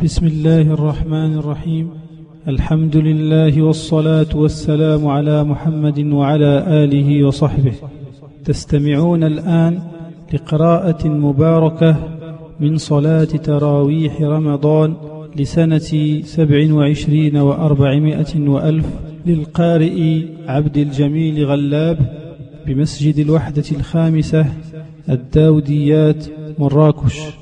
بسم الله الرحمن الرحيم. الحمد لله والصلاة والسلام على محمد وعلى آله وصحبه. تستمعون الآن لقراءة مباركة من صلاة تراويح رمضان لسنة سبع وعشرين وأربعمائة وألف للقارئ عبد الجميل غلاب بمسجد الوحدة الخامسة الداوديات مراكش.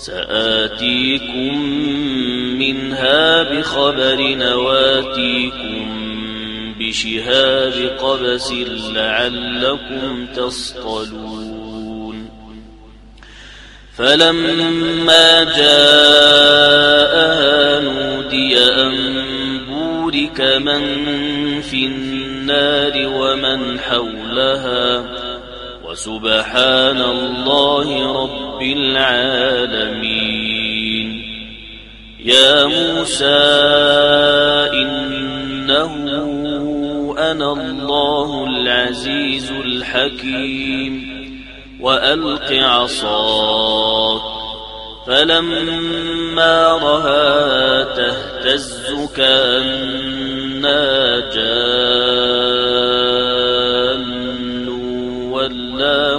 سآتيكم منها بخبر نواتيكم بشهاب قبس لعلكم تصطلون. فلما جاءها نودي أن بورك من في النار ومن حولها وسبحان الله رب العالمين. يا موسى إنه أنا الله العزيز الحكيم. وألق عصاك فلما رها تهتز كأنها جان ولا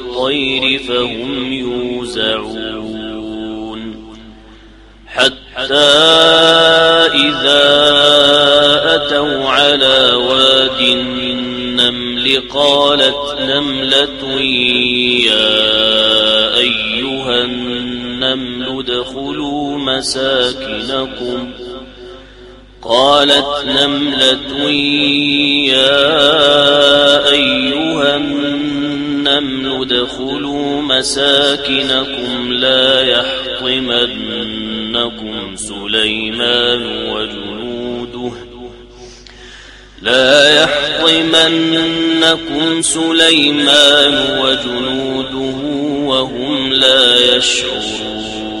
فهم يوزعون. حتى إذا أتوا على واد النمل قالت نملة يا أيها النمل ادخلوا مساكنكم. قالت نملة يا أيها النمل ادخلوا مساكنكم لا يحطمنكم سليمان وجنوده لا يحطمنكم سليمان وجنوده وهم لا يشعرون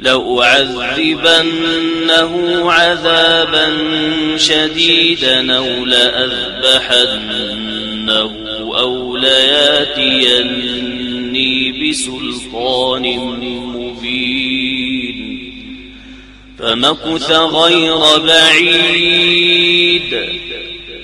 لأعذبنه عذابا شديدا أو لأذبحنه أو لياتيني بسلطان مبين. فمكث غير بعيد.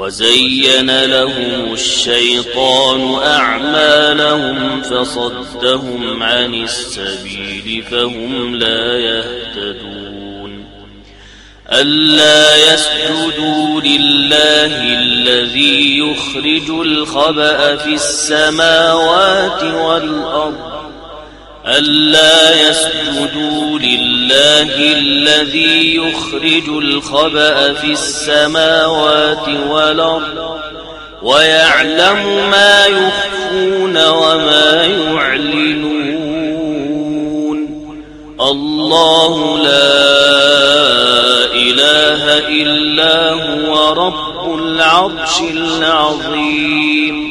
وزين لهم الشيطان أعمالهم فصدهم عن السبيل فهم لا يهتدون. ألا يسجدوا لله الذي يخرج الخبأ في السماوات والأرض ألا يسجدوا لله الذي يخرج الخبأ في السماوات والأرض ويعلم ما يخفون وما يعلنون. الله لا إله إلا هو رب العرش العظيم.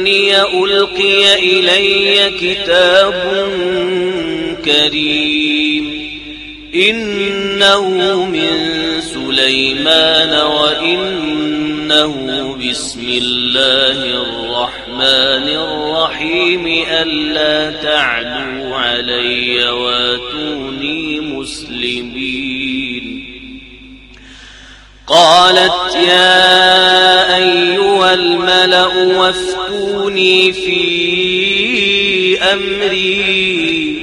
إني ألقي إلي كتاب كريم. إنه من سليمان وإنه بسم الله الرحمن الرحيم. ألا تعلوا علي واتوني مسلمين. قالت يا الملأ وافتوني في أمري.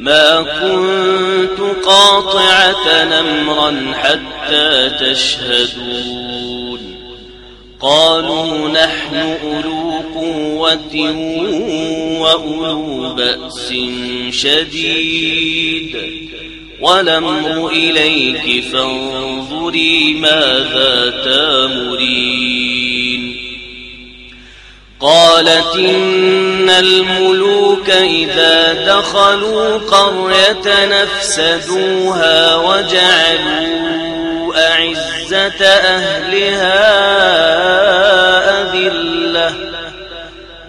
ما كنت قاطعة نمرا حتى تشهدون. قالوا نحن أولو قوة وأولو بأس شديد. والأمر إليك فانظري ماذا تامرين. قالت إن الملوك إذا دخلوا قرية نفسدوها وجعلوا أعزة أهلها أذلة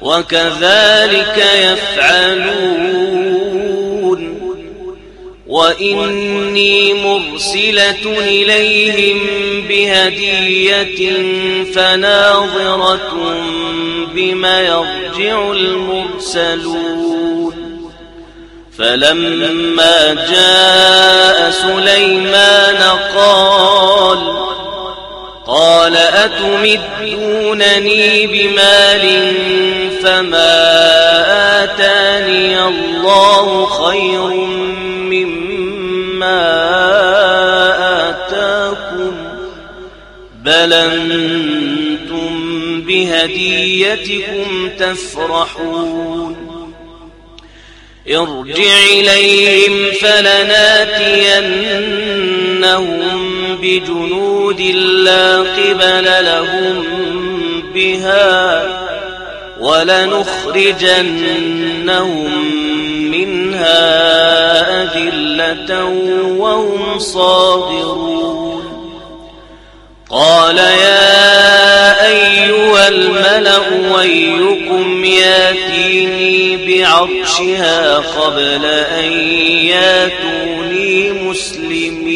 وكذلك يفعلون وإني مرسلة إليهم بهدية فناظرة بما يرجع المرسلون. فلما جاء سليمان قال قال أتمدونني بمال فما آتاني الله خير مما آتاكم بل أنتم بهديتكم تفرحون ارجع إليهم فلناتينهم بجنود لا قبل لهم بها ولنخرجنهم منها أذلة وهم صاغرون. قال يا أيها الملأ ويكم ياتيني بعرشها قبل أن ياتوني مسلمين.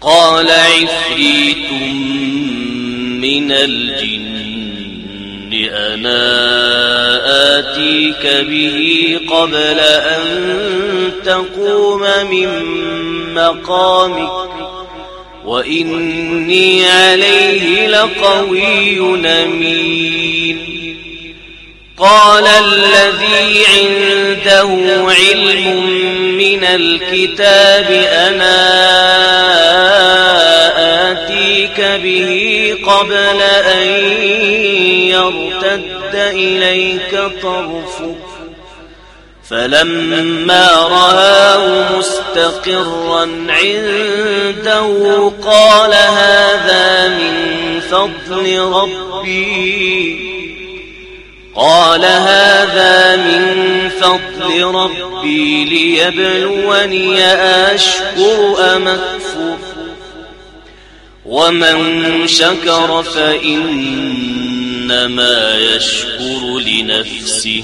قال عفريت من الجن أنا آتيك به قبل أن تقوم من مقامك. وإني عليه لقوي أمين. قال الذي عنده علم من الكتاب أنا آتيك به قبل أن يرتد إليك طرفك. فلما رآه مستقرا عنده قال هذا من فضل ربي. قال هذا من فضل ربي ليبلوني أشكر أم ومن شكر فإنما يشكر لنفسه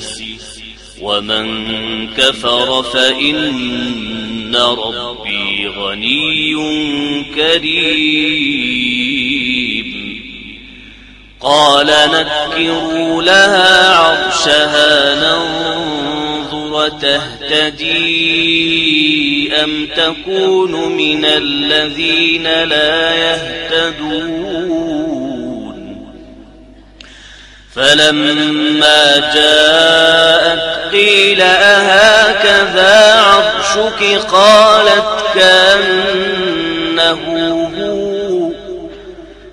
ومن كفر فإن ربي غني كريم قال نكروا لها عرشها ننظر وتهتدي أم تكون من الذين لا يهتدون فلما جاءت قيل أهكذا عرشك قالت كأنه هو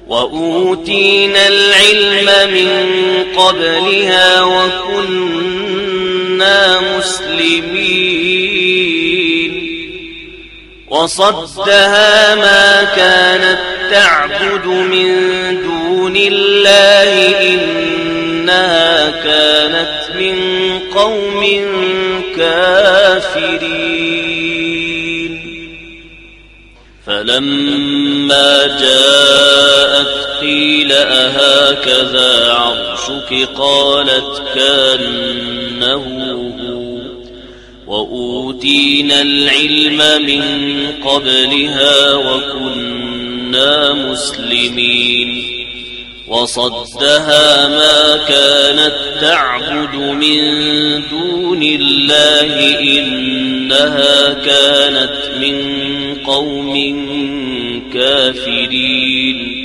وأوتينا العلم من قبلها وكنا مسلمين. وصدها ما كانت تعبد من دون الله إنها كانت من قوم كافرين. فلما جاءت قيل أهكذا عرشك قالت كأنه وأوتينا العلم من قبلها وكنا مسلمين وصدها ما كانت تعبد من دون الله إنها كانت من قوم كافرين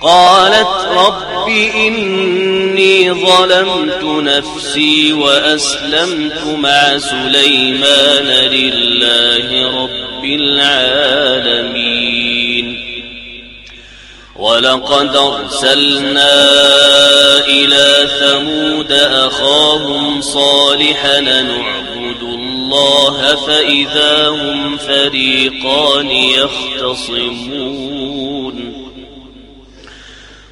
قالت رب إني ظلمت نفسي وأسلمت مع سليمان لله رب العالمين. ولقد أرسلنا إلى ثمود أخاهم صالحا نعبد الله فإذا هم فريقان يختصمون.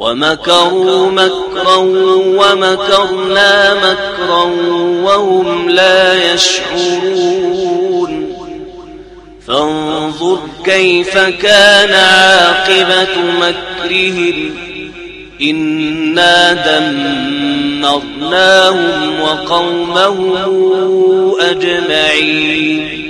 ومكروا مكرا ومكرنا مكرا وهم لا يشعرون. فانظر كيف كان عاقبة مكرهم. إنا دمرناهم وقومهم أجمعين.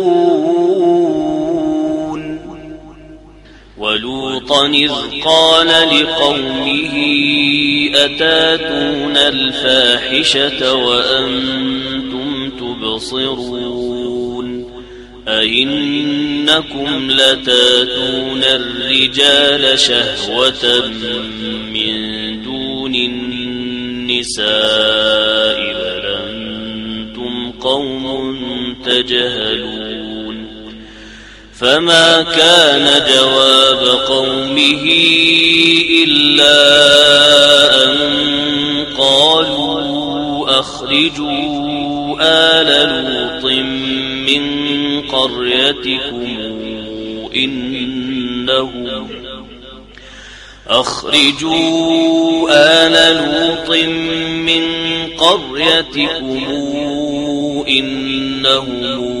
ولوطا إذ قال لقومه أتاتون الفاحشة وأنتم تبصرون؟ أئنكم لتاتون الرجال شهوة من دون النساء بل أنتم قوم تجهلون. فما كان جواب قومه إلا أن قالوا أخرجوا آل لوط من قريتكم إنهم أخرجوا آل لوط من قريتكم إنهم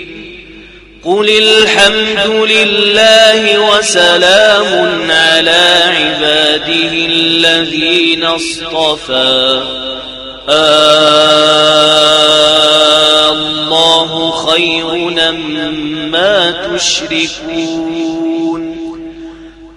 قل الحمد لله وسلام على عباده الذين اصطفى. آه الله خير مما تشركون.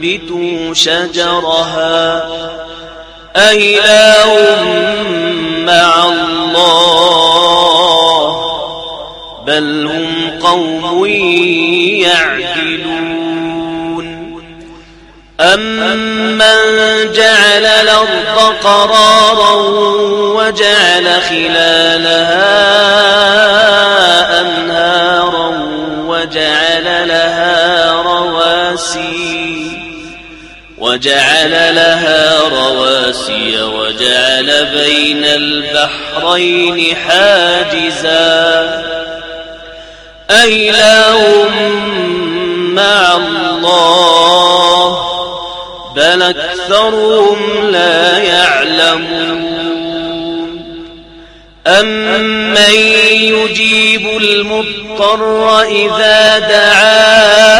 تنبتوا شجرها. أإله مع الله. بل هم قوم يعدلون. أمن جعل الأرض قرارا وجعل خلالها أنهارا وجعل لها رواسي. وجعل لها رواسي وجعل بين البحرين حاجزا. أإله مع الله بل أكثرهم لا يعلمون. أمن يجيب المضطر إذا دعاه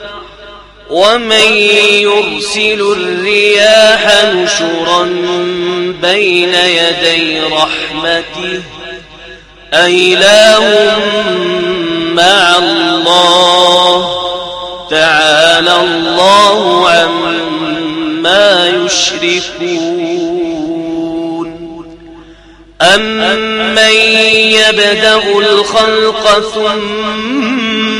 ومن يرسل الرياح نشرا بين يدي رحمته أإله مع الله تعالى الله عما يشركون أمن يبدأ الخلق ثم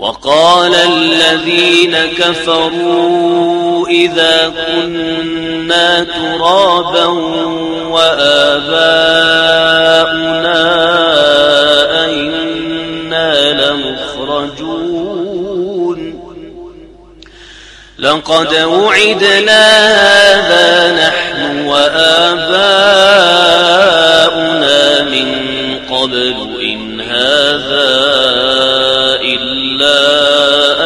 وقال الذين كفروا إذا كنا ترابا وآباؤنا أئنا لمخرجون. لقد وعدنا هذا نحن وآباؤنا من قبل إن هذا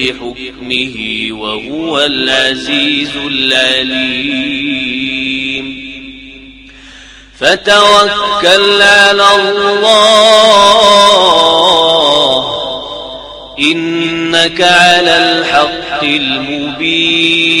بحكمه وهو العزيز العليم. فتوكل على الله. إنك على الحق المبين.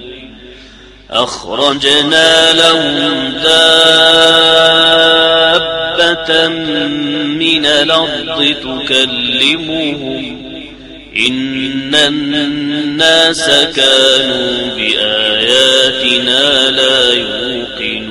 أخرجنا لهم دابة من الأرض تكلمهم. إن الناس كانوا بآياتنا لا يوقنون.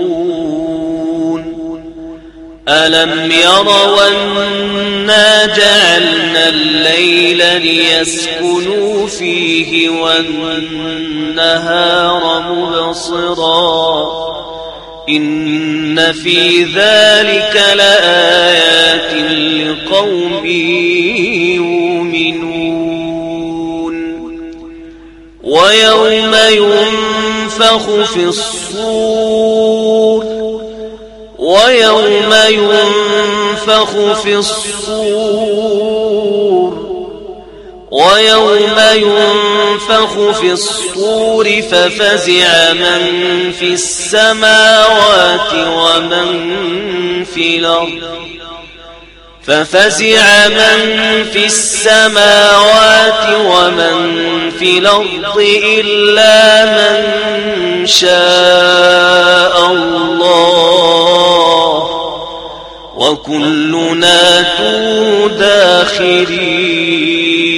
ألم يروا أنا جعلنا الليل ليسكنوا فيه والنهار مبصرا إن في ذلك لآيات لقوم يؤمنون ويوم ينفخ في الصور ويوم ينفخ في الصور ويوم ينفخ في الصور ففزع من في السماوات ومن في الأرض. ففزع من في السماوات ومن في الأرض إلا من شاء الله. وكلنا داخرين.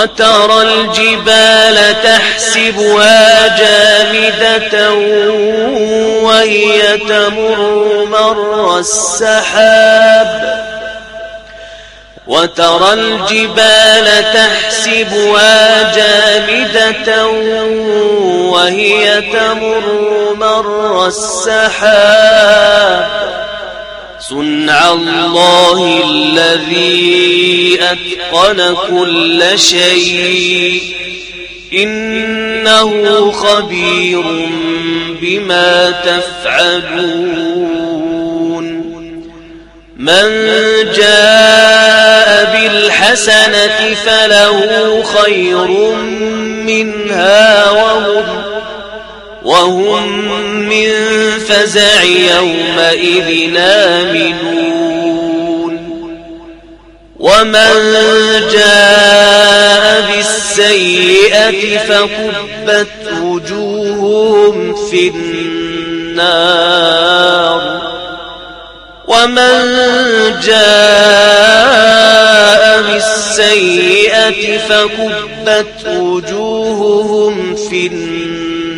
وترى الجبال تحسبها جامدة وهي تمر مر السحاب. وترى الجبال تحسبها جامدة وهي تمر مر السحاب. صنع الله الذي أتقن كل شيء إنه خبير بما تفعلون من جاء بالحسنة فله خير منها وهم وهم من فزع يومئذ آمنون ومن جاء بالسيئة فكبت وجوههم في النار. ومن جاء بالسيئة فكبت وجوههم في النار.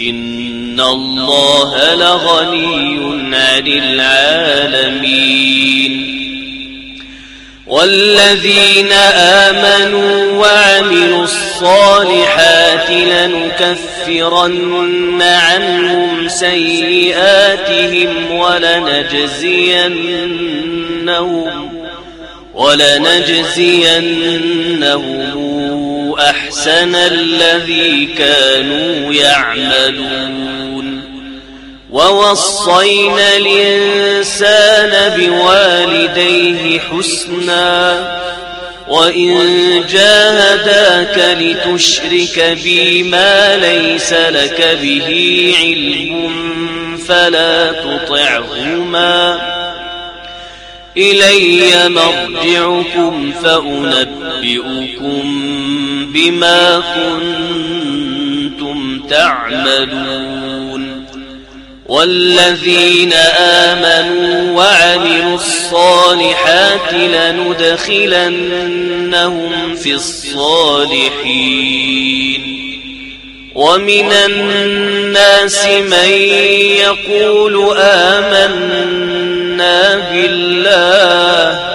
إن الله لغني عن العالمين والذين آمنوا وعملوا الصالحات لنكفرن عنهم سيئاتهم ولنجزينهم ولنجزينهم أحسن الذي كانوا يعملون. ووصينا الإنسان بوالديه حسنا وإن جاهداك لتشرك بي ما ليس لك به علم فلا تطعهما. إلي مرجعكم فأنبئكم بما كنتم تعملون والذين آمنوا وعملوا الصالحات لندخلنهم في الصالحين ومن الناس من يقول آمنا بالله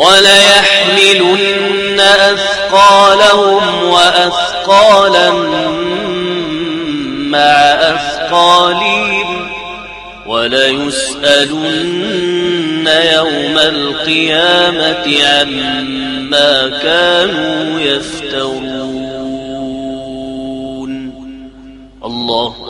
وليحملن أثقالهم وأثقالا مع أثقالهم وليسألن يوم القيامة عما كانوا يفترون. الله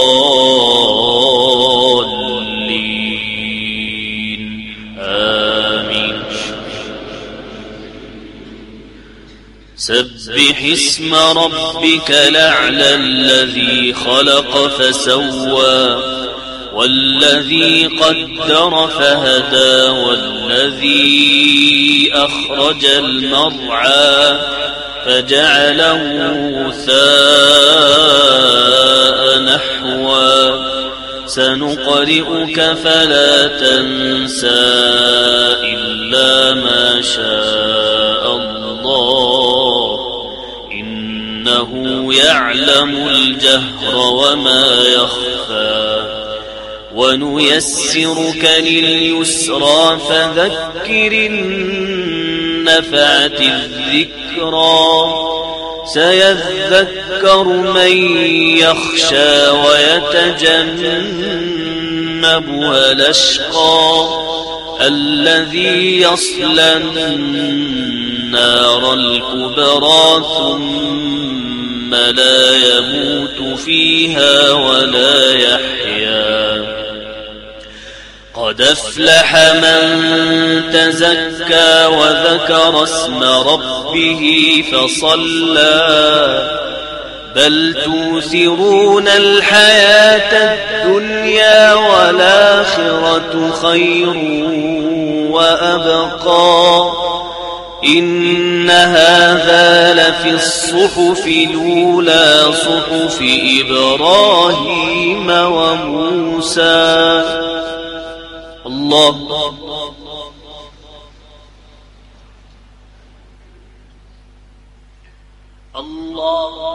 سبح اسم ربك لعلى الذي خلق فسوى والذي قدر فهدى والذي أخرج المرعى فجعله ثاء نحوا سنقرئك فلا تنسى إلا ما شاء الله إنه يعلم الجهر وما يخفى. ونيسرك لليسرى فذكر النفعة الذكرى. سيذكر من يخشى ويتجنبها الأشقى. الذي يصلى النار الكبرى ثم لا يموت فيها ولا يحيا. قد أفلح من تزكى وذكر اسم ربه فصلى. بل توثرون الحياة الدنيا والآخرة خير وأبقى. إن هذا لفي الصحف الأولى صحف إبراهيم وموسى. الله. الله.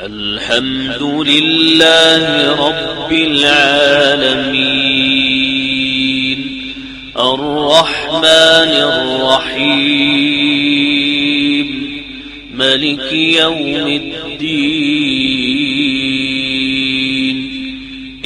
الحمد لله رب العالمين الرحمن الرحيم ملك يوم الدين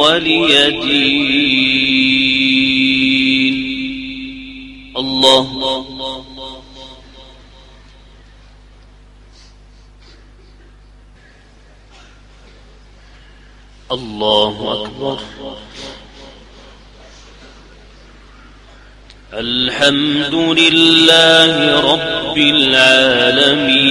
ولي دين الله. الله أكبر. الحمد لله رب العالمين.